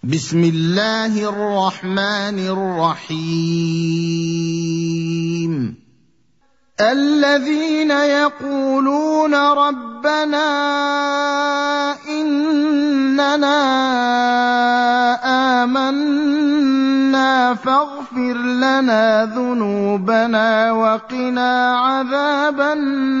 بسم الله الرحمن الرحيم. الذين يقولون ربنا إننا آمنا فاغفر لنا ذنوبنا وقنا عذاب النار.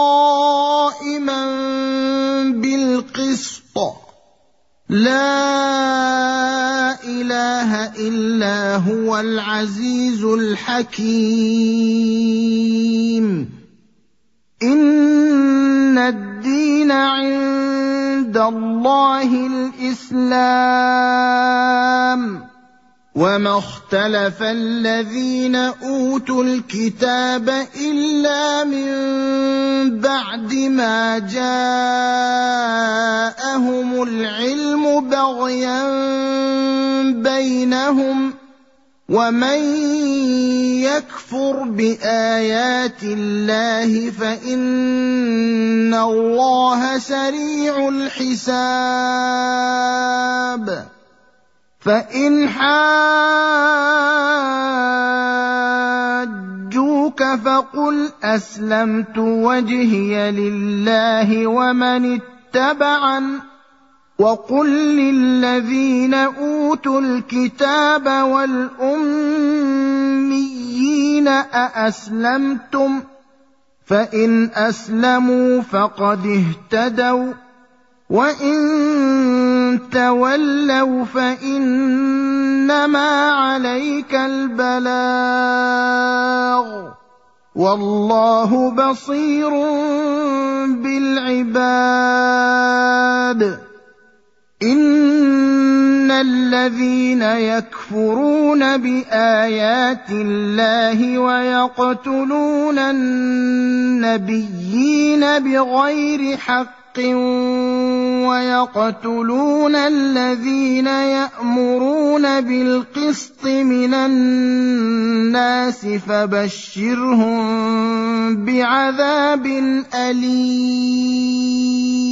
لا إله إلا هو العزيز الحكيم. إن الدين عند الله الإسلام. وما اختلف الذين أوتوا الكتاب إلا من بعد ما جاءهم العلم بغيا بينهم ومن يكفر بآيات الله فإن الله سريع الحساب فإن حاجوك فقل أسلمت وجهي لله ومن اتبعني وقل للذين أوتوا الكتاب والأميين أأسلمتم فإن أسلموا فقد اهتدوا وإن تولوا فإنما عليك البلاغ والله بصير بالعباد. إن الذين يكفرون بآيات الله ويقتلون النبيين بغير حق ويقتلون الذين يأمرون بالقسط من الناس فبشرهم بعذاب أليم.